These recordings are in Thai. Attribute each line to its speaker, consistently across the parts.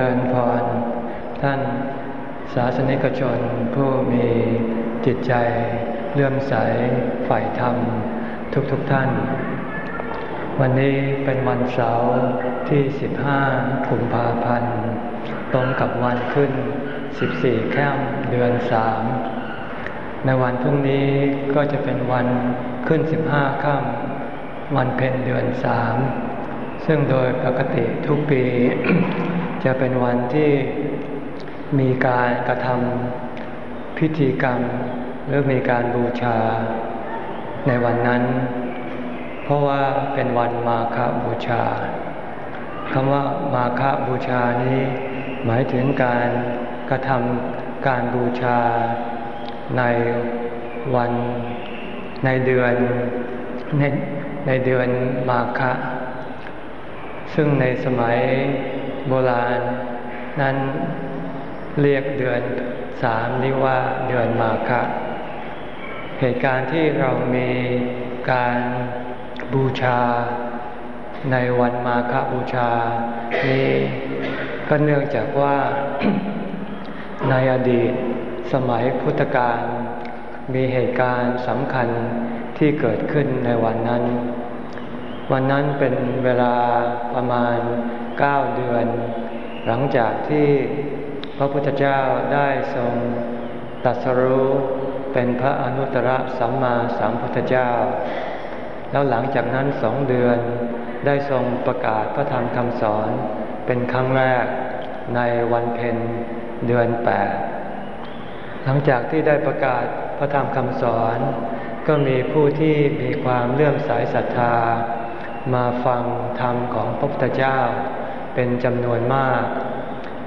Speaker 1: ริญพร ท่านศาสนิกชนผู้มีจิตใจเลื่อมใสฝ่ายธรรม ทุกๆทท่าน วันนี้เป็นวันเสาร์ที่ 15กุมภาพันธ์ ตรงกับวันขึ้น 14 แค่มเดือน 3 ในวันพรุ่งนี้ก็จะเป็นวันขึ้น 15 ค่ำวันเพ็ญเดือน 3 ซึ่งโดยปกติทุกปี จะเป็นวันที่มีการกระทำพิธีกรรม หรือมีการบูชาในวันนั้น เพราะว่าเป็นวันมาฆบูชาคำว่ามาฆบูชานี้ หมายถึงการกระทำการบูชาในวันในเดือนในในเดือนมาฆะซึ่งในสมัย โบราณ นั้นเรียกเดือนสามนี้ว่าเดือนมาฆะเหตุการณ์ที่เรามีการบูชาในวันมาฆบูชา นี้ก็เนื่องจากว่าในอดีตสมัยพุทธกาลมีเหตุการณ์สำคัญที่เกิดขึ้นในวันนั้น วันนั้นเป็นเวลาประมาณ เก้าเดือน หลังจากที่พระพุทธเจ้าได้ทรงตัดสรู้เป็นพระอนุตตรสัมมาสัมพุทธเจ้า แล้วหลังจากนั้นสองเดือนได้ทรงประกาศพระธรรมคำสอนเป็นครั้งแรกในวันเพ็ญเดือนแปดหลังจากที่ได้ประกาศพระธรรมคำสอน ก็มีผู้ที่มีความเลื่อมใสศรัทธา มาฟังธรรมของพระพุทธเจ้า เป็นจำนวนมาก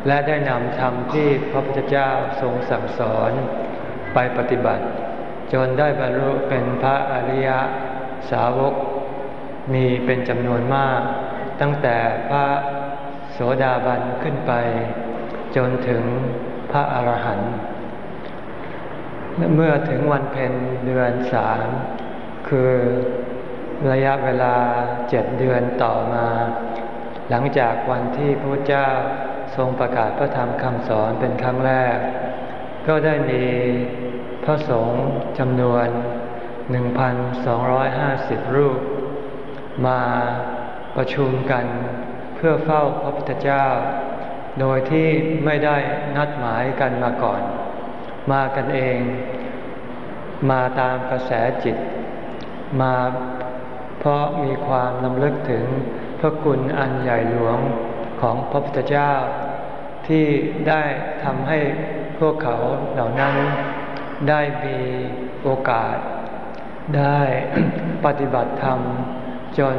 Speaker 1: และได้นำธรรมที่พระพุทธเจ้าทรงสั่งสอนไปปฏิบัติ จนได้บรรลุเป็นพระอริยสาวก มีเป็นจำนวนมาก ตั้งแต่พระโสดาบันขึ้นไป จนถึงพระอรหันต์เมื่อถึงวันเพ็ญเดือนสามคือระยะเวลาเจ็ดเดือนต่อมา หลังจากวันที่พระเจ้าทรงประกาศพระธรรมคำสอนเป็นครั้งแรก ก็ได้มีพระสงฆ์จำนวน 1,250 รูป มาประชุมกันเพื่อเฝ้าพระพุทธเจ้า โดยที่ไม่ได้นัดหมายกันมาก่อน มากันเอง มาตามกระแสจิต มาเพราะมีความลำลึกถึง ระคุณอันใหญ่หลวงของพระพุทธเจ้า ที่ได้ทำให้พวกเขาเหล่านั้นได้มีโอกาส ได้ปฏิบัติธรรม จน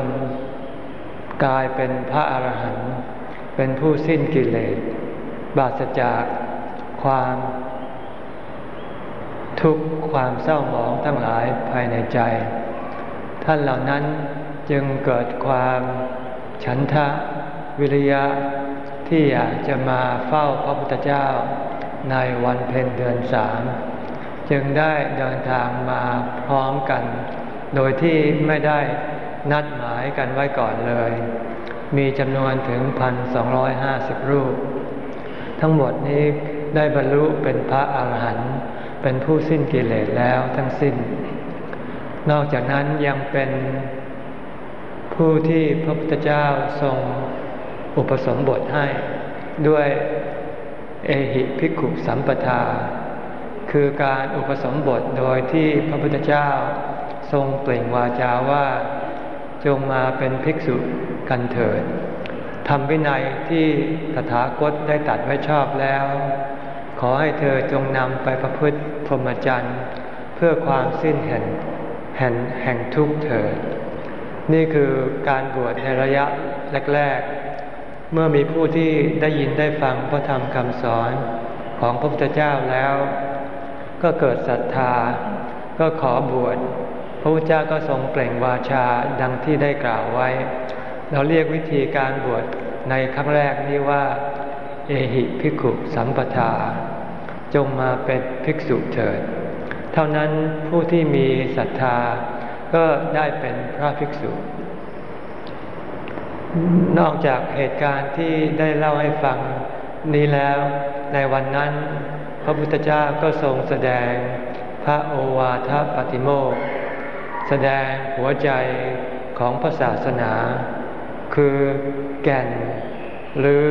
Speaker 1: กลายเป็นพระอรหันต์เป็นผู้สิ้นกิเลสบาสจากความ ทุกข์ความเศร้าหมองทั้งหลายภายในใจ ท่านเหล่านั้นจึงเกิดความ ฉันทะวิริยะที่อยากจะมาเฝ้าพระพุทธเจ้าในวันเพ็ญเดือนสามจึงได้เดินทางมาพร้อมกัน โดยที่ไม่ได้นัดหมายกันไว้ก่อนเลย มีจำนวนถึงพันสองร้อยห้าสิบรูป ทั้งหมดนี้ได้บรรลุเป็นพระอาหารหันต์เป็นผู้สิ้นกิเลสแล้วทั้งสิ้น นอกจากนั้นยังเป็น ผู้ที่พระพุทธเจ้าทรงอุปสมบทให้ด้วยเอหิภิกขุสัมปทา คือการอุปสมบทโดยที่พระพุทธเจ้าทรงเปล่งวาจาว่าจงมาเป็นภิกษุกันเถิดทำวินัยที่ตถาคตได้ตัดไว้ชอบแล้ว ขอให้เธอจงนำไปประพฤติพรหมจรรย์ เพื่อความสิ้นแห่งแห่งแห่งทุกข์เถิด นี่คือการบวชในระยะแรก ๆ เมื่อมีผู้ที่ได้ยินได้ฟังพระธรรมคำสอนของพระพุทธเจ้าแล้ว ก็เกิดศรัทธา ก็ขอบวชพระพุทธเจ้าก็ทรงเปล่งวาจาดังที่ได้กล่าวไว้ เราเรียกวิธีการบวชในครั้งแรกนี้ว่า เอหิภิกขุสัมปทา จงมาเป็นภิกษุเถิด เท่านั้นผู้ที่มีศรัทธา ก็ได้เป็นพระภิกษุ นอกจากเหตุการณ์ที่ได้เล่าให้ฟังนี้แล้วในวันนั้น พระพุทธเจ้าก็ทรงแสดงพระโอวาทปฏิโมกแสดงหัวใจของพระศาสนา คือแก่น หรือ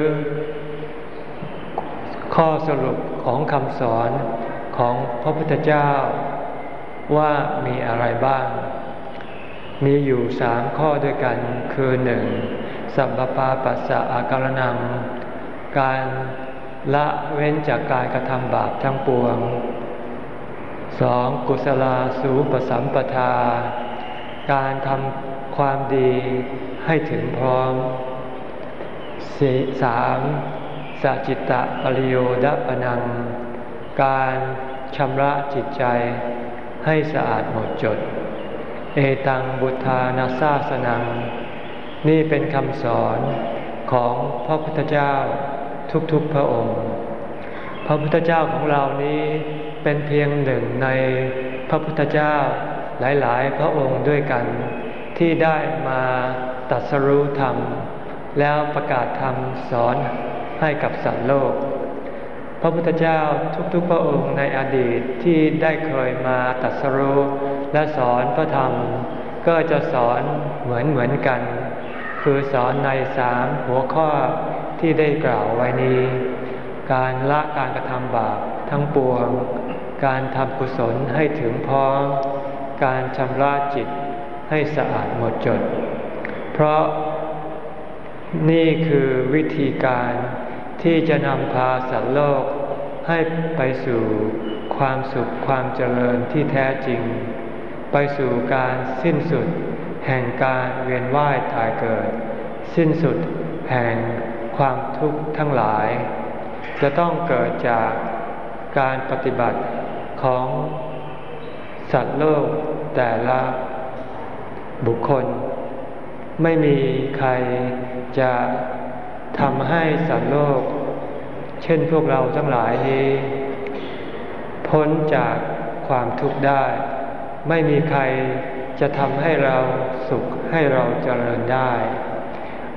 Speaker 1: ข้อสรุปของคำสอนของพระพุทธเจ้าว่ามีอะไรบ้าง มีอยู่สามข้อด้วยกันคือหนึ่งสัพปาปัสสะอาการนำการละเว้นจากการกระทำบาปทั้งปวงสองกุศลาสูปสัมปทา การทำความดีให้ถึงพร้อมสามสัจิตตะปริโยดปนัง การชำระจิตใจให้สะอาดหมดจด เอตังบุทานาซาสนัง นี่เป็นคำสอนของพระพุทธเจ้าทุกๆพระองค์ พระพุทธเจ้าของเรานี้เป็นเพียงหนึ่งในพระพุทธเจ้าหลายๆ พระองค์ด้วยกัน ที่ได้มาตัดสรู้ธรรม แล้วประกาศธรรมสอนให้กับสัตว์โลก พระพุทธเจ้าทุกๆพระองค์ในอดีตที่ได้เคยมาตัดสรู้ และสอนพระธรรม ก็จะสอนเหมือนเหมือนกัน คือสอนในสามหัวข้อที่ได้กล่าวไว้นี้ การละการกระทำบาปทั้งปวง การทำกุศลให้ถึงพร้อม การชำระจิตให้สะอาดหมดจด เพราะนี่คือวิธีการที่จะนำพาสัตว์โลกให้ไปสู่ความสุขความเจริญที่แท้จริง ไปสู่การสิ้นสุด แห่งการเวียนว่ายตายเกิด สิ้นสุดแห่งความทุกข์ทั้งหลาย จะต้องเกิดจากการปฏิบัติของสัตว์โลกแต่ละบุคคล ไม่มีใครจะทำให้สัตว์โลก เช่นพวกเราทั้งหลายนี้ พ้นจากความทุกข์ได้ ไม่มีใครจะทำให้เราสุขให้เราเจริญได้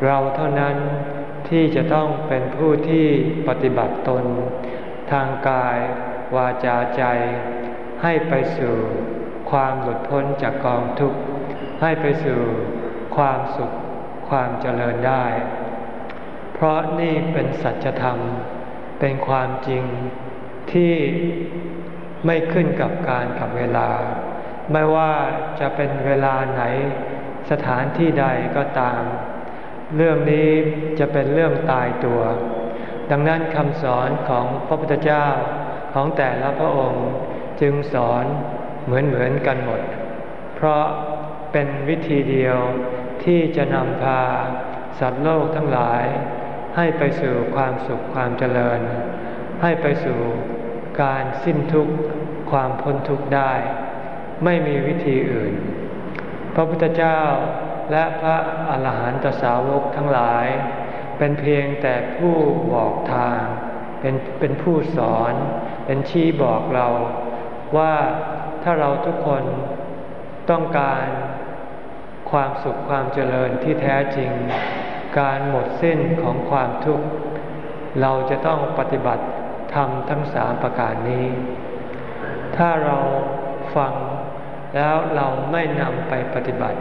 Speaker 1: เราเท่านั้นที่จะต้องเป็นผู้ที่ปฏิบัติตน ทางกาย วาจาใจ ให้ไปสู่ความหลุดพ้นจากกองทุกข์ ให้ไปสู่ความสุขความเจริญได้ เพราะนี่เป็นสัจธรรม เป็นความจริงที่ไม่ขึ้นกับการกับเวลา ไม่ว่าจะเป็นเวลาไหนสถานที่ใดก็ตาม เรื่องนี้จะเป็นเรื่องตายตัว ดังนั้นคำสอนของพระพุทธเจ้าของแต่ละพระองค์จึงสอนเหมือนเหมือนกันหมด เพราะเป็นวิธีเดียวที่จะนำพาสัตว์โลกทั้งหลาย ให้ไปสู่ความสุขความเจริญ ให้ไปสู่การสิ้นทุกข์ความพ้นทุกข์ได้ ไม่มีวิธีอื่น พระพุทธเจ้าและพระอาหารหันตสาวกทั้งหลาย เป็นเพียงแต่ผู้บอกทาง เป็นเป็นผู้สอน เป็นชี้บอกเราว่าถ้าเราทุกคนต้องการความสุขความเจริญที่แท้จริง การหมดสิ้นของความทุกข์ เราจะต้องปฏิบัติทำทั้งสามประการนี้ ถ้าเราฟัง แล้วเราไม่นำไปปฏิบัติ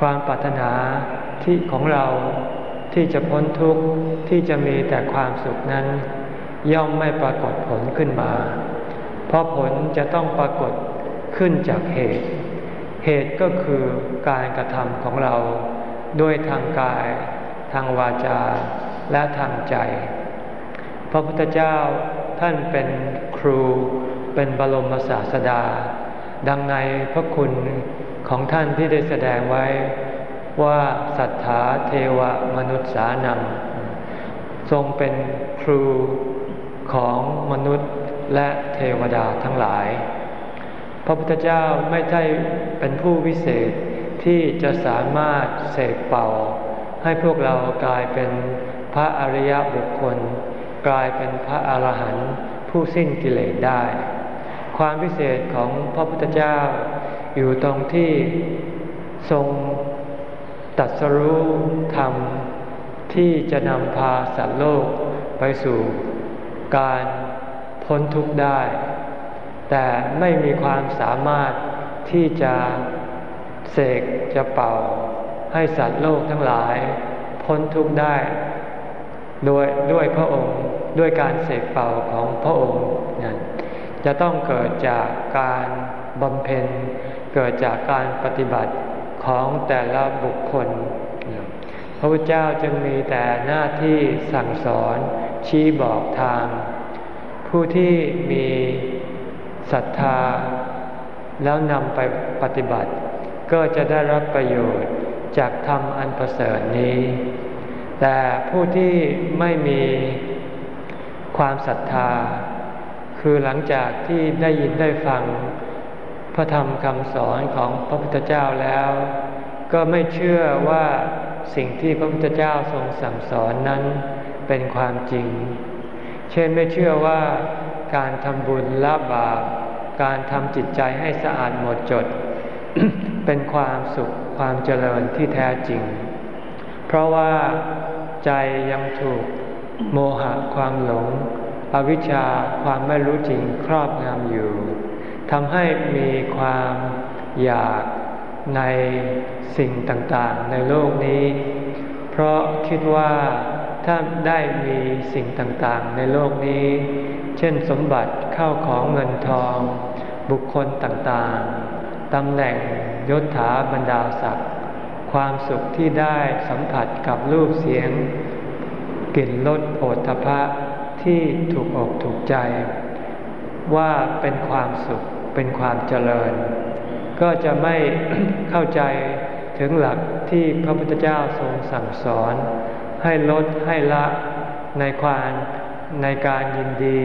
Speaker 1: ความปรารถนาที่ของเราที่จะพ้นทุกข์ที่จะมีแต่ความสุขนั้น ย่อมไม่ปรากฏผลขึ้นมา เพราะผลจะต้องปรากฏขึ้นจากเหตุ เหตุก็คือการกระทำของเราด้วยทางกาย ทางวาจาและทางใจ พระพุทธเจ้าท่านเป็นครูเป็นบรมศาสดา ดังในพระคุณของท่านที่ได้แสดงไว้ว่าสัทธาเทวมนุษย์สานังทรงเป็นครูของมนุษย์และเทวดาทั้งหลาย พระพุทธเจ้าไม่ใช่เป็นผู้วิเศษที่จะสามารถเสกเป่า ให้พวกเรากลายเป็นพระอริยบุคคล กลายเป็นพระอรหันต์ผู้สิ้นกิเลสได้ ความพิเศษของพระพุทธเจ้า อยู่ตรงที่ทรงตัดสรู้ธรรมที่จะนำพาสัตว์โลกไปสู่การพ้นทุกข์ได้ แต่ไม่มีความสามารถที่จะเสกจะเป่า ให้สัตว์โลกทั้งหลาย พ้นทุกข์ได้ โดยด้วยพระองค์ด้วยการเสกเป่าของพระองค์ จะต้องเกิดจากการบำเพ็ญ เกิดจากการปฏิบัติของแต่ละบุคคล พระพุทธเจ้าจึงมีแต่หน้าที่สั่งสอนชี้บอกทาง ผู้ที่มีศรัทธา แล้วนำไปปฏิบัติ ก็จะได้รับประโยชน์จากธรรมอันประเสริฐนี้ แต่ผู้ที่ไม่มีความศรัทธา คือหลังจากที่ได้ยินได้ฟังพระธรรมคำสอนของพระพุทธเจ้าแล้ว ก็ไม่เชื่อว่าสิ่งที่พระพุทธเจ้าทรงสั่งสอนนั้นเป็นความจริง เช่นไม่เชื่อว่าการทำบุญละบาปการทำจิตใจให้สะอาดหมดจด เป็นความสุขความเจริญที่แท้จริง เพราะว่าใจยังถูกโมหะความหลง อวิชชาความไม่รู้จริงครอบงำอยู่ทำให้มีความอยากในสิ่งต่างๆ ในโลกนี้ เพราะคิดว่าถ้าได้มีสิ่งต่างๆ ในโลกนี้ เช่นสมบัติเข้าของเงินทอง บุคคลต่างๆตำแหน่งยศถาบรรดาศักดิ์ความสุขที่ได้สัมผัสกับรูปเสียง กลิ่นรสโผฏฐพะ ที่ถูกอกถูกใจ ว่าเป็นความสุขเป็นความเจริญ ก็จะไม่เข้าใจถึงหลักที่พระพุทธเจ้าทรงสั่งสอน ให้ลดให้ละในความในการยินดี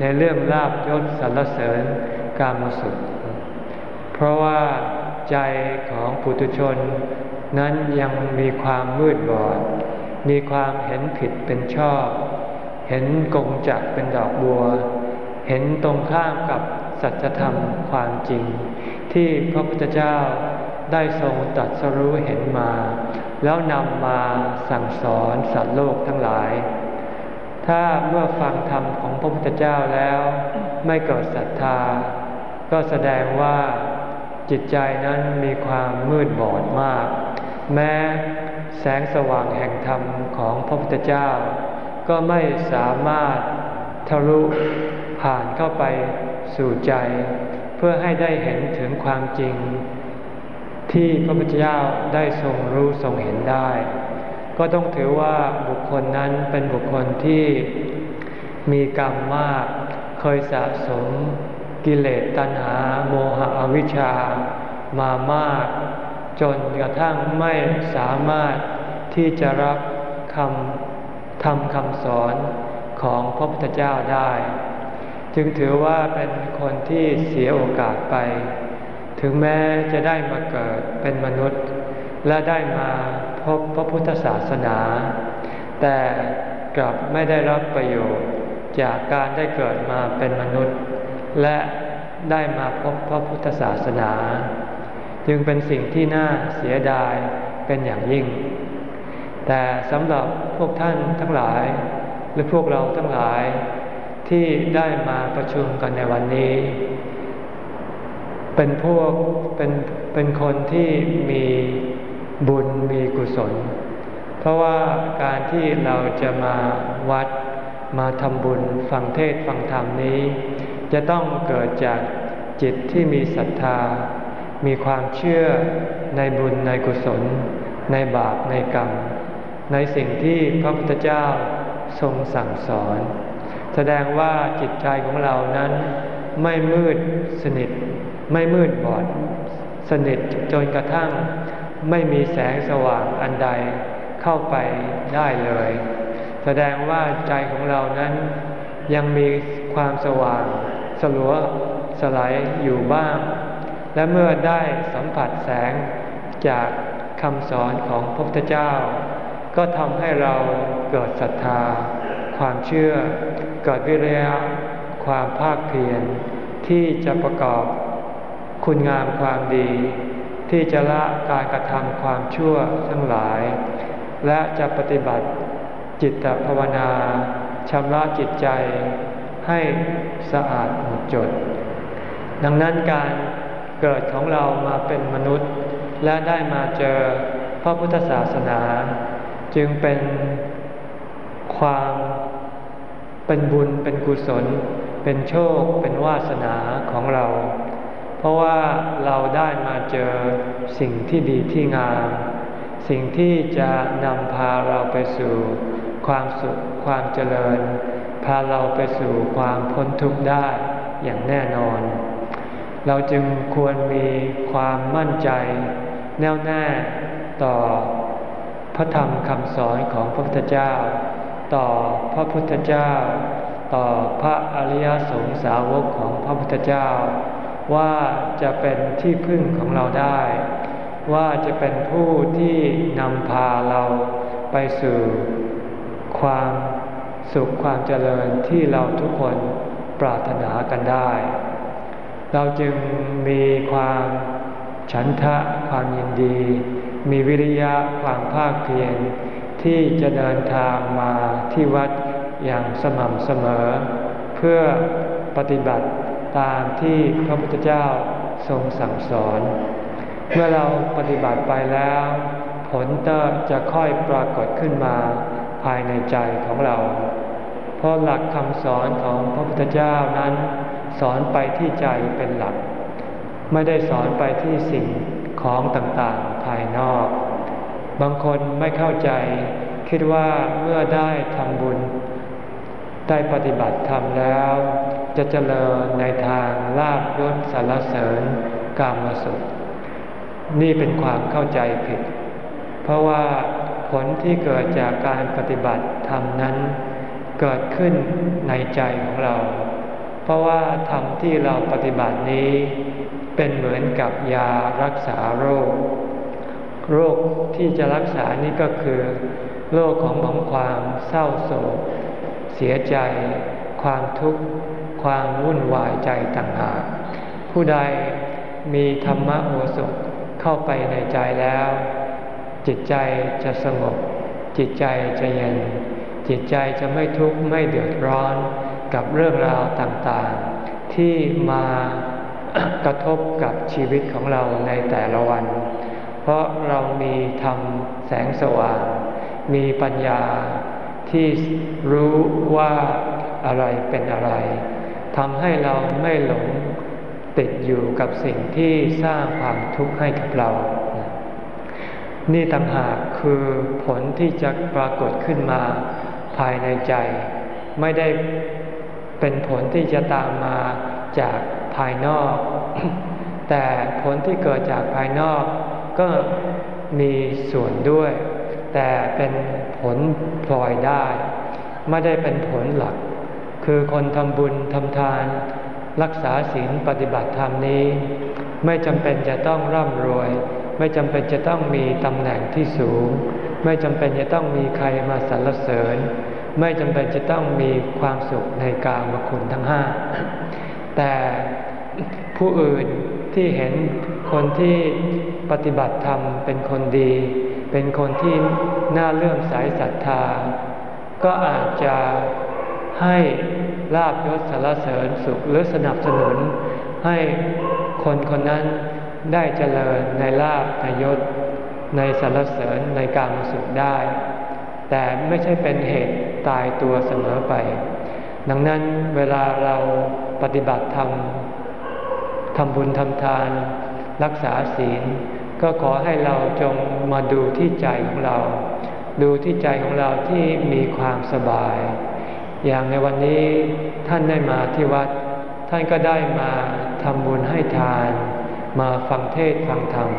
Speaker 1: ในเรื่องลาบยศสรรเสริญกามสุข เพราะว่าใจของปุถุชน นั้นยังมีความมืดบอด มีความเห็นผิดเป็นชอบ เห็นกงจักเป็นดอกบัว เห็นตรงข้ามกับสัจธรรมความจริง ที่พระพุทธเจ้าได้ทรงตัดสรู้เห็นมา แล้วนำมาสั่งสอนสัตว์โลกทั้งหลาย ถ้าเมื่อฟังธรรมของพระพุทธเจ้าแล้วไม่เกิดศรัทธา ก็แสดงว่าจิตใจนั้นมีความมืดบอดมาก แม้แสงสว่างแห่งธรรมของพระพุทธเจ้า ก็ไม่สามารถทะลุผ่านเข้าไปสู่ใจ เพื่อให้ได้เห็นถึงความจริง ที่พระพุทธเจ้าได้ทรงรู้ทรงเห็นได้ ก็ต้องถือว่าบุคคลนั้นเป็นบุคคลที่มีกรรมมากเคยสะสมกิเลสตัณหาโมหะอวิชชามามาก จนกระทั่งไม่สามารถที่จะรับคำ ทำคำสอนของพระพุทธเจ้าได้ จึงถือว่าเป็นคนที่เสียโอกาสไป ถึงแม้จะได้มาเกิดเป็นมนุษย์ และได้มาพบพระพุทธศาสนา แต่กลับไม่ได้รับประโยชน์จากการได้เกิดมาเป็นมนุษย์ และได้มาพบพระพุทธศาสนา จึงเป็นสิ่งที่น่าเสียดายเป็นอย่างยิ่ง แต่สำหรับพวกท่านทั้งหลาย หรือพวกเราทั้งหลายที่ได้มาประชุมกันในวันนี้ เป็นพวกเป็นเป็นคนที่มีบุญมีกุศล เพราะว่าการที่เราจะมาวัดมาทำบุญฟังเทศฟังธรรมนี้ จะต้องเกิดจากจิตที่มีศรัทธา มีความเชื่อในบุญในกุศล ในบาปในกรรม ในสิ่งที่พระพุทธเจ้าทรงสั่งสอน แสดงว่าจิตใจของเรานั้นไม่มืดสนิท ไม่มืดบอด สนิทจนกระทั่งไม่มีแสงสว่างอันใดเข้าไปได้เลย แสดงว่าใจของเรานั้นยังมีความสว่างสลัวสลายอยู่บ้าง และเมื่อได้สัมผัสแสงจากคำสอนของพระพุทธเจ้า ก็ทำให้เราเกิดศรัทธา ความเชื่อ เกิดวิริยะความภาคเพียรที่จะประกอบคุณงามความดี ที่จะละการกระทำความชั่วทั้งหลาย และจะปฏิบัติจิตภาวนาชำระจิตใจให้สะอาดหมดจด ดังนั้นการเกิดของเรามาเป็นมนุษย์ และได้มาเจอพระพุทธศาสนา จึงเป็นความเป็นบุญเป็นกุศล เป็นโชคเป็นวาสนาของเรา เพราะว่าเราได้มาเจอสิ่งที่ดีที่งาม สิ่งที่จะนำพาเราไปสู่ความสุขความเจริญ พาเราไปสู่ความพ้นทุกข์ได้อย่างแน่นอน เราจึงควรมีความมั่นใจ แน่วแน่ต่อ พระธรรมคำสอนของพระพุทธเจ้า ต่อพระพุทธเจ้า ต่อพระอริยสงสาวกของพระพุทธเจ้า ว่าจะเป็นที่พึ่งของเราได้ ว่าจะเป็นผู้ที่นำพาเราไปสู่ความสุขความเจริญที่เราทุกคนปรารถนากันได้ เราจึงมีความฉันทะความยินดี มีวิริยะความภาคเพียรที่จะเดินทางมาที่วัดอย่างสม่ำเสมอ เพื่อปฏิบัติตามที่พระพุทธเจ้าทรงสั่งสอน เมื่อเราปฏิบัติไปแล้ว ผลจะค่อยปรากฏขึ้นมาภายในใจของเรา เพราะหลักคำสอนของพระพุทธเจ้านั้น สอนไปที่ใจเป็นหลัก ไม่ได้สอนไปที่สิ่งของต่างายนอก บางคนไม่เข้าใจ คิดว่าเมื่อได้ทำบุญ ได้ปฏิบัติธรรมแล้ว จะเจริญในทางลาบยศสารเสริญกามสุข นี่เป็นความเข้าใจผิด เพราะว่าผลที่เกิดจากการปฏิบัติธรรมนั้น เกิดขึ้นในใจของเรา เพราะว่าธรรมที่เราปฏิบัตินี้ เป็นเหมือนกับยารักษาโรค โรคที่จะรักษานี้ก็คือ โรคของของความเศร้าโศก เสียใจ ความทุกข์ ความวุ่นวายใจต่างหากผู้ใดมีธรรมโอสถเข้าไปในใจแล้ว จิตใจจะสงบ จิตใจจะเย็น จิตใจจะไม่ทุกข์ไม่เดือดร้อนกับเรื่องราวต่างๆ ที่มากระทบกับชีวิตของเราในแต่ละวัน เพราะเรามีธรรมแสงสว่าง มีปัญญาที่รู้ว่าอะไรเป็นอะไรทำให้เราไม่หลงติดอยู่กับสิ่งที่สร้างความทุกข์ให้กับเรา นี่ต่างหากคือผลที่จะปรากฏขึ้นมาภายในใจ ไม่ได้เป็นผลที่จะตามมาจากภายนอก แต่ผลที่เกิดจากภายนอก ก็มีส่วนด้วย แต่เป็นผลพลอยได้ ไม่ได้เป็นผลหลัก คือคนทำบุญทำทาน รักษาศีลปฏิบัติธรรมนี้ ไม่จำเป็นจะต้องร่ำรวย ไม่จำเป็นจะต้องมีตำแหน่งที่สูง ไม่จำเป็นจะต้องมีใครมาสรรเสริญ ไม่จำเป็นจะต้องมีความสุขในกามคุณทั้งห้าแต่ผู้อื่นที่เห็น คนที่ปฏิบัติธรรมเป็นคนดี เป็นคนที่น่าเลื่อมใสศรัทธา ก็อาจจะให้ลาบยศสารเสริญสุขหรือสนับสนุน ให้คนคนนั้นได้เจริญในลาบในยศ ในสรรเสริญในการสุขได้ แต่ไม่ใช่เป็นเหตุตายตัวเสมอไป ดังนั้นเวลาเราปฏิบัติธรรมทำบุญทำทาน รักษาศีล ก็ขอให้เราจงมาดูที่ใจของเรา ดูที่ใจของเราที่มีความสบาย อย่างในวันนี้ท่านได้มาที่วัด ท่านก็ได้มาทำบุญให้ทาน มาฟังเทศฟังธรรม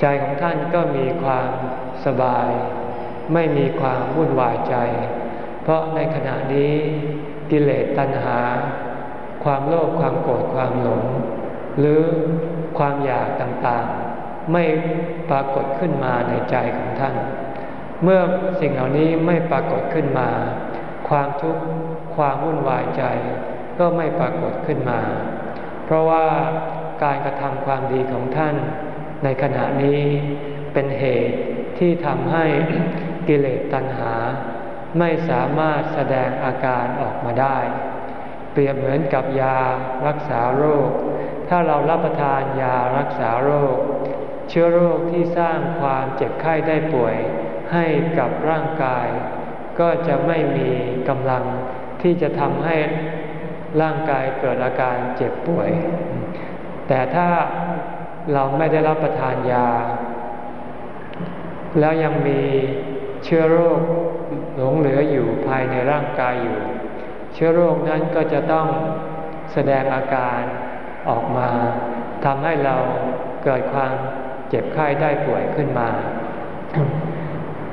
Speaker 1: ใจของท่านก็มีความสบาย ไม่มีความวุ่นวายใจ เพราะในขณะนี้กิเลสตัณหา ความโลภความโกรธความหลง หรือ ความอยากต่างๆ ไม่ปรากฏขึ้นมาในใจของท่าน เมื่อสิ่งเหล่านี้ไม่ปรากฏขึ้นมา ความทุกข์ความวุ่นวายใจก็ไม่ปรากฏขึ้นมา เพราะว่าการกระทำความดีของท่าน ในขณะนี้เป็นเหตุที่ทำให้กิเลสตัณหา ไม่สามารถแสดงอาการออกมาได้ เปรียบเหมือนกับยารักษาโรค ถ้าเรารับประทานยารักษาโรค เชื้อโรคที่สร้างความเจ็บไข้ได้ป่วย ให้กับร่างกาย ก็จะไม่มีกำลังที่จะทำให้ร่างกายเกิดอาการเจ็บป่วย แต่ถ้าเราไม่ได้รับประทานยา แล้วยังมีเชื้อโรคหลงเหลืออยู่ภายในร่างกายอยู่ เชื้อโรคนั้นก็จะต้องแสดงอาการ ออกมาทำให้เราเกิดความเจ็บไข้ได้ป่วยขึ้นมา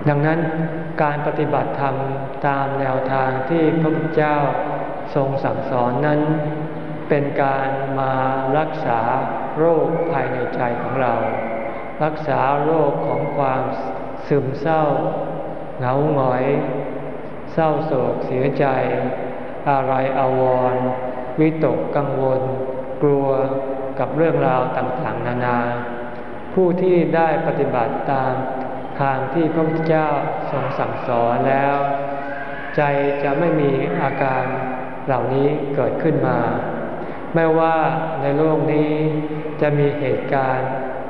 Speaker 1: ดังนั้นการปฏิบัติธรรมตามแนวทางที่พระพุทธเจ้าทรงสั่งสอนนั้น เป็นการมารักษาโรคภายในใจของเรา รักษาโรคของความซึมเศร้า เหงาหงอย เศร้าโศกเสียใจ อะไรอาวร วิตกกังวล กลัวกับเรื่องราวต่างๆ นานา ผู้ที่ได้ปฏิบัติตามทางที่พระพุทธเจ้าทรงสั่งสอนแล้ว ใจจะไม่มีอาการเหล่านี้เกิดขึ้นมา ไม่ว่าในโลกนี้จะมีเหตุการณ์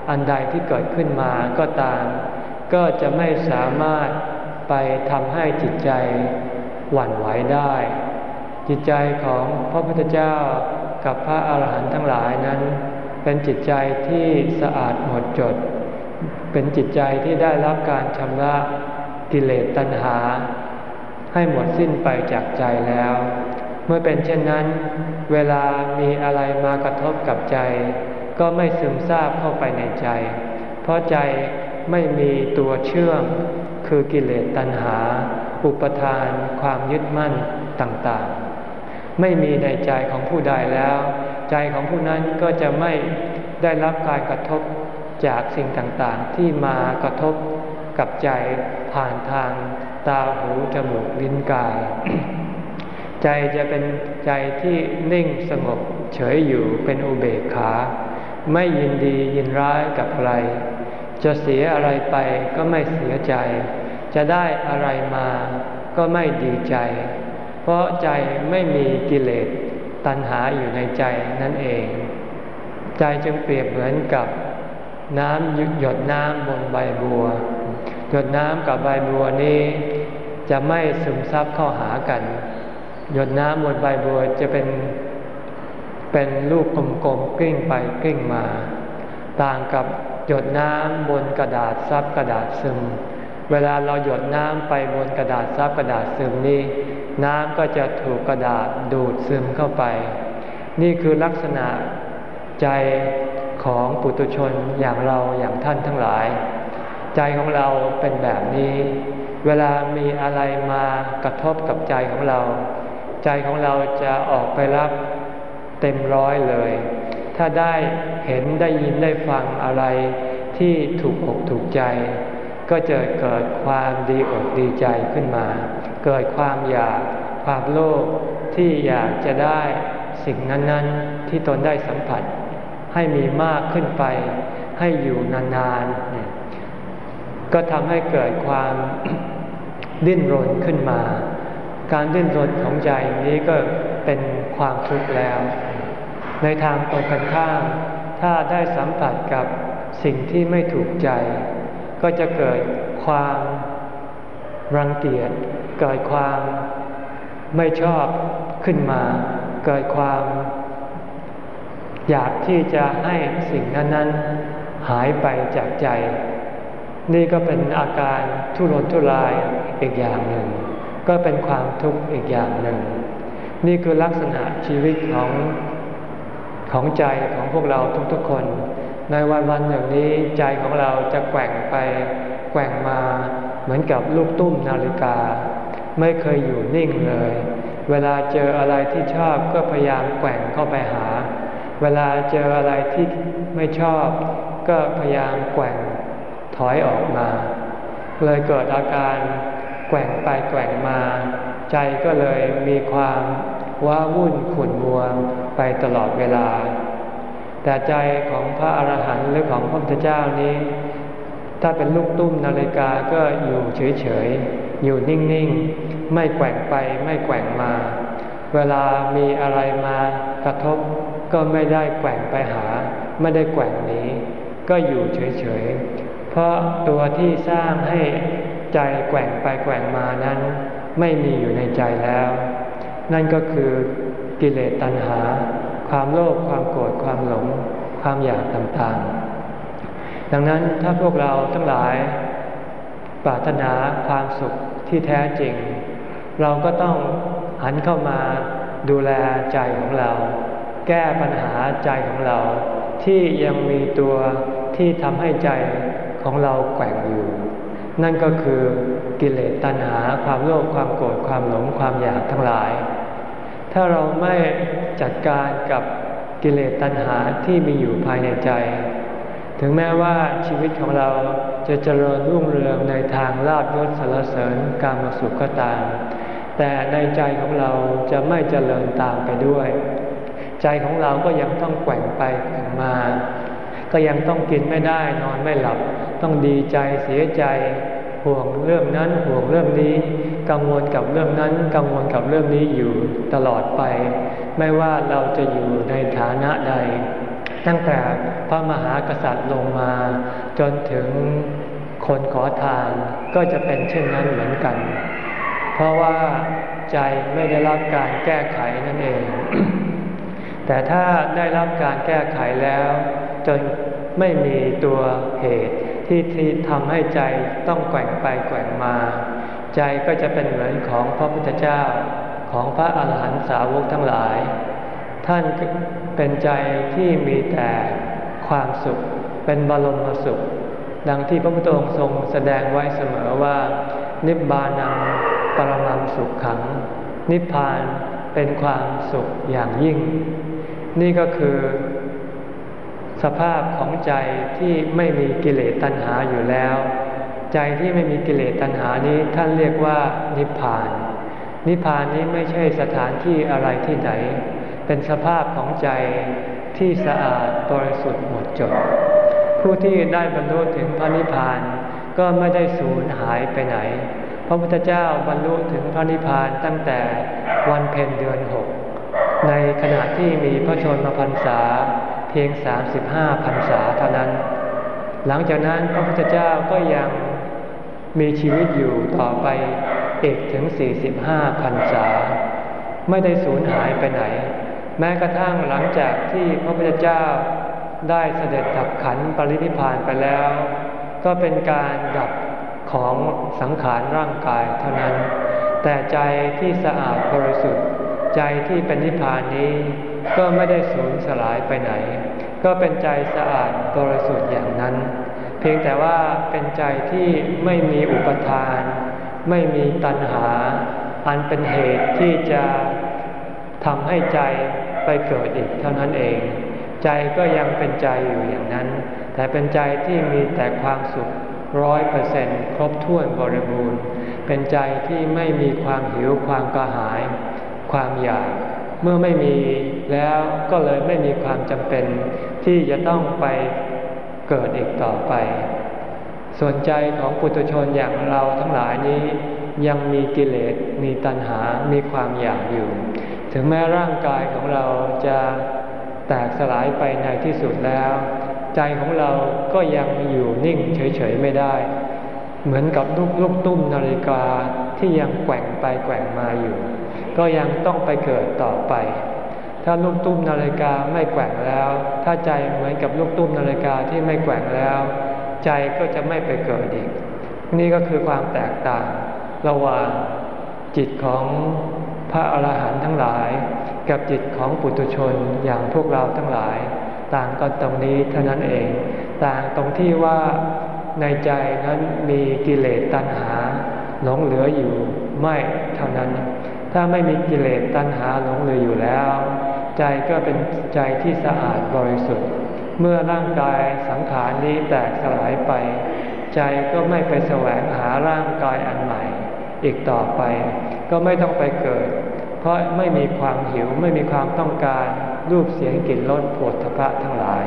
Speaker 1: อันใดที่เกิดขึ้นมาก็ตาม ก็จะไม่สามารถไปทำให้จิตใจหวั่นไหวได้ จิตใจของพระพุทธเจ้า กับพระอาหารหันต์ทั้งหลายนั้น เป็นจิตใจที่สะอาดหมดจด เป็นจิตใจที่ได้รับการชำระกิเลสตัณหา ให้หมดสิ้นไปจากใจแล้ว เมื่อเป็นเช่นนั้น เวลามีอะไรมากระทบกับใจ ก็ไม่ซึมซาบเข้าไปในใจ เพราะใจไม่มีตัวเชื่อมคือกิเลสตัณหา อุปทาน ความยึดมั่นต่างๆ ไม่มีในใจของผู้ใดแล้ว ใจของผู้นั้นก็จะไม่ได้รับการกระทบจากสิ่งต่างๆ ที่มากระทบกับใจผ่านทางตาหูจมูกลิ้นกาย ใจจะเป็นใจที่นิ่งสงบเฉยอยู่เป็นอุเบกขา ไม่ยินดียินร้ายกับใครจะเสียอะไรไปก็ไม่เสียใจ จะได้อะไรมาก็ไม่ดีใจ ราะใจไม่มีกิเลสตัณหาอยู่ในใจนั่นเอง ใจจึงเปรียบเหมือนกับน้ำหยดน้ำบนใบบัว หยดน้ำกับใบบัวนี้จะไม่ซึมซับเข้าหากัน หยดน้ำบนใบบัวจะเป็นเป็นลูกกลมๆกลิ้งไปกลิ้งมา ต่างกับหยดน้ำบนกระดาษซับกระดาษซึม เวลาเราหยดน้ำไปบนกระดาษซับกระดาษซึมนี้ น้ำก็จะถูกกระดาษดูดซึมเข้าไป นี่คือลักษณะใจของปุถุชนอย่างเราอย่างท่านทั้งหลาย ใจของเราเป็นแบบนี้ เวลามีอะไรมากระทบกับใจของเรา ใจของเราจะออกไปรับเต็มร้อยเลย ถ้าได้เห็นได้ยินได้ฟังอะไรที่ถูกอกถูกใจ ก็จะเกิดความดีอกดีใจขึ้นมา เกิดความอยากความโลภที่อยากจะได้สิ่งนั้น ๆ ที่ตนได้สัมผัส ให้มีมากขึ้นไป ให้อยู่นานๆก็ทำให้เกิดความดิ้นรนขึ้นมา การดิ้นรนของใจนี้ก็เป็นความทุกข์แล้ว ในทางตรงกันข้าม ถ้าได้สัมผัสกับสิ่งที่ไม่ถูกใจ ก็จะเกิดความ รังเกียจเกิดความไม่ชอบขึ้นมา เกิดความ อยากที่จะให้สิ่งนั้นๆหายไปจากใจ นี่ก็เป็นอาการทุรนทุรายอีกอย่างหนึ่ง ก็เป็นความทุกข์อีกอย่างหนึ่ง นี่คือลักษณะชีวิตของของใจของพวกเราทุกๆคน ในวันวันอย่างนี้ใจของเราจะแกว่งไปแกว่งมา เหมือนกับลูกตุ้มนาฬิกา ไม่เคยอยู่นิ่งเลย เวลาเจออะไรที่ชอบก็พยายามแกว่งเข้าไปหา เวลาเจออะไรที่ไม่ชอบ ก็พยายามแกว่งถอยออกมา เลยเกิดอาการแกว่งไปแกว่งมา ใจก็เลยมีความว้าวุ่นขุ่นมัวไปตลอดเวลา แต่ใจของพระอรหันต์หรือของพระพุทธเจ้านี้ ถ้าเป็นลูกตุ้มนาฬิกาก็อยู่เฉยๆ อยู่นิ่งๆ ไม่แกว่งไปไม่แกว่งมา เวลามีอะไรมากระทบก็ไม่ได้แกว่งไปหา ไม่ได้แกว่งหนีก็อยู่เฉยๆ เพราะตัวที่สร้างให้ใจแกว่งไปแกว่งมานั้น ไม่มีอยู่ในใจแล้ว นั่นก็คือกิเลสตัณหา ความโลภความโกรธความหลง ความอยากต่างๆ ดังนั้นถ้าพวกเราทั้งหลายปรารถนาความสุขที่แท้จริง เราก็ต้องหันเข้ามาดูแลใจของเรา แก้ปัญหาใจของเรา ที่ยังมีตัวที่ทำให้ใจของเราแกว่งอยู่ นั่นก็คือกิเลสตัณหาความโลภความโกรธความหลงความอยากทั้งหลาย ถ้าเราไม่จัดการกับกิเลสตัณหาที่มีอยู่ภายในใจ ถึงแม้ว่าชีวิตของเราจะเจริญรุ่งเรืองในทางลาบยศสารเสริญการมสุขก็ตาม แต่ในใจของเราจะไม่เจริญตามไปด้วย ใจของเราก็ยังต้องแกว่งไปแกว่งมา ก็ยังต้องกินไม่ได้นอนไม่หลับ ต้องดีใจเสียใจห่วงเรื่องนั้นห่วงเรื่องนี้ กังวลกับเรื่องนั้น กังวลกับเรื่องนี้อยู่ตลอดไป ไม่ว่าเราจะอยู่ในฐานะใด ตั้งแต่พระมหากษัตริย์ลงมา จนถึงคนขอทานก็จะเป็นเช่นนั้นเหมือนกัน เพราะว่าใจไม่ได้รับการแก้ไขนั่นเอง แต่ถ้าได้รับการแก้ไขแล้ว จนไม่มีตัวเหตุที่ที่ทำให้ใจต้องแกว่งไปแกว่งมา ใจก็จะเป็นเหมือนของพระพุทธเจ้าของพระอาหารหันตสาวกทั้งหลาย ท่าน เป็นใจที่มีแต่ความสุข เป็นบรมสุข ดังที่พระพุทธองค์ทรงแสดงไว้เสมอว่า นิบานังปรมังสุขขัง นิพพานเป็นความสุขอย่างยิ่ง นี่ก็คือ สภาพของใจที่ไม่มีกิเลสตัณหาอยู่แล้ว ใจที่ไม่มีกิเลสตัณหานี้ท่านเรียกว่านิพพาน นิพพานนี้ไม่ใช่สถานที่อะไรที่ไหน เป็นสภาพของใจที่สะอาดบริสุทธิ์หมดจด ผู้ที่ได้บรรลุถึงพระนิพพานก็ไม่ได้สูญหายไปไหน พระพุทธเจ้าบรรลุถึงพระนิพพานตั้งแต่วันเพ็ญเดือนหกในขณะที่มีพระชนมพรรษาเพียง 35พรรษาเท่านั้น หลังจากนั้นพระพุทธเจ้าก็ยังมีชีวิตอยู่ต่อไปอีกถึง 45พรรษา ไม่ได้สูญหายไปไหน แม้กระทั่งหลังจากที่พระพุทธเจ้าได้เสด็จดับขันปรินิพานไปแล้ว ก็เป็นการดับของสังขารร่างกายเท่านั้น แต่ใจที่สะอาดบริสุทธิ์ ใจที่เป็นนิพพานนี้ ก็ไม่ได้สูญสลายไปไหน ก็เป็นใจสะอาดบริสุทธิ์อย่างนั้น เพียงแต่ว่าเป็นใจที่ไม่มีอุปทาน ไม่มีตัณหา อันเป็นเหตุที่จะ ทำให้ใจไปเกิดอีกเท่านั้นเอง ใจก็ยังเป็นใจอยู่อย่างนั้น แต่เป็นใจที่มีแต่ความสุขร้อยเปอร์เซ็นต์ครบถ้วนบริบูรณ์ เป็นใจที่ไม่มีความหิวความกระหาย ความอยาก เมื่อไม่มีแล้วก็เลยไม่มีความจำเป็น ที่จะต้องไปเกิดอีกต่อไป ส่วนใจของปุถุชนอย่างเราทั้งหลายนี้ ยังมีกิเลสมีตัณหา มีความอยากอยู่ ถึงแม้ร่างกายของเราจะแตกสลายไปในที่สุดแล้ว ใจของเราก็ยังอยู่นิ่งเฉยๆไม่ได้ เหมือนกับลูกลูกตุ้มนาฬิกาที่ยังแกว่งไปแกว่งมาอยู่ ก็ยังต้องไปเกิดต่อไป ถ้าลูกตุ้มนาฬิกาไม่แกว่งแล้ว ถ้าใจเหมือนกับลูกตุ้มนาฬิกาที่ไม่แกว่งแล้ว ใจก็จะไม่ไปเกิดอีก นี่ก็คือความแตกต่างระหว่างจิตของ พระอรหันต์ทั้งหลาย กับจิตของปุถุชนอย่างพวกเราทั้งหลาย ต่างกันตรงนี้เท่านั้นเอง ต่างตรงที่ว่าในใจนั้นมีกิเลสตัณหา หลงเหลืออยู่ไม่เท่านั้น ถ้าไม่มีกิเลสตัณหาหลงเหลืออยู่แล้ว ใจก็เป็นใจที่สะอาดบริสุทธิ์ เมื่อร่างกายสังขารนี้แตกสลายไป ใจก็ไม่ไปแสวงหาร่างกายอันใหม่ อีกต่อไป ก็ไม่ต้องไปเกิด เพราะไม่มีความหิวไม่มีความต้องการรูปเสียงกลิ่นรสผดทพะทั้งหลาย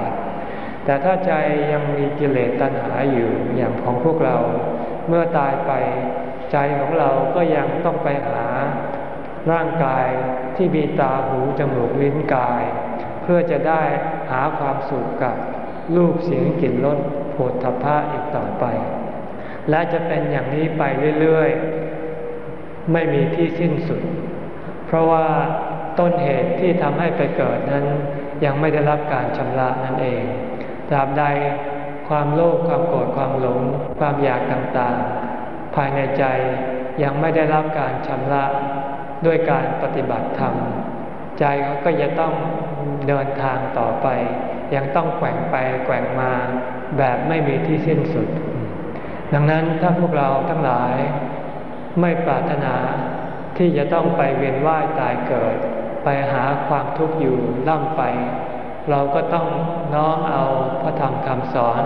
Speaker 1: แต่ถ้าใจยังมีกิเลสตัณหาอยู่อย่างของพวกเรา เมื่อตายไปใจของเราก็ยังต้องไปหาร่างกายที่มีตาหูจมูกลิ้นกาย เพื่อจะได้หาความสุขกับรูปเสียงกลิ่นรสโผฏฐัพะอีกต่อไป และจะเป็นอย่างนี้ไปเรื่อยๆ ไม่มีที่สิ้นสุด ราะว่าต้นเหตุที่ทำให้ไปเกิดนั้น ยังไม่ได้รับการชำระนั่นเองตราบใดความโลภความโกรธความหลง ความอยากต่างๆ ภายในใจยังไม่ได้รับการชำระด้วยการปฏิบัติธรรม ใจเขาก็จะต้องเดินทางต่อไป ยังต้องแกว่งไปแกว่งมาแบบไม่มีที่สิ้นสุด ดังนั้นถ้าพวกเราทั้งหลายไม่ปรารถนา ที่จะต้องไปเวียนว่ายตายเกิด ไปหาความทุกข์อยู่ล่ำไป เราก็ต้องน้อมเอาพระธรรมคำสอน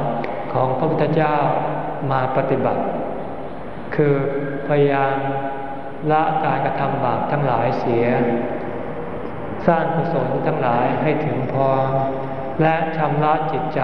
Speaker 1: ของพระพุทธเจ้ามาปฏิบัติ คือพยายามละการกระทำบาปทั้งหลายเสีย สร้างกุศลทั้งหลายให้ถึงพร้อมและชำระจิตใจ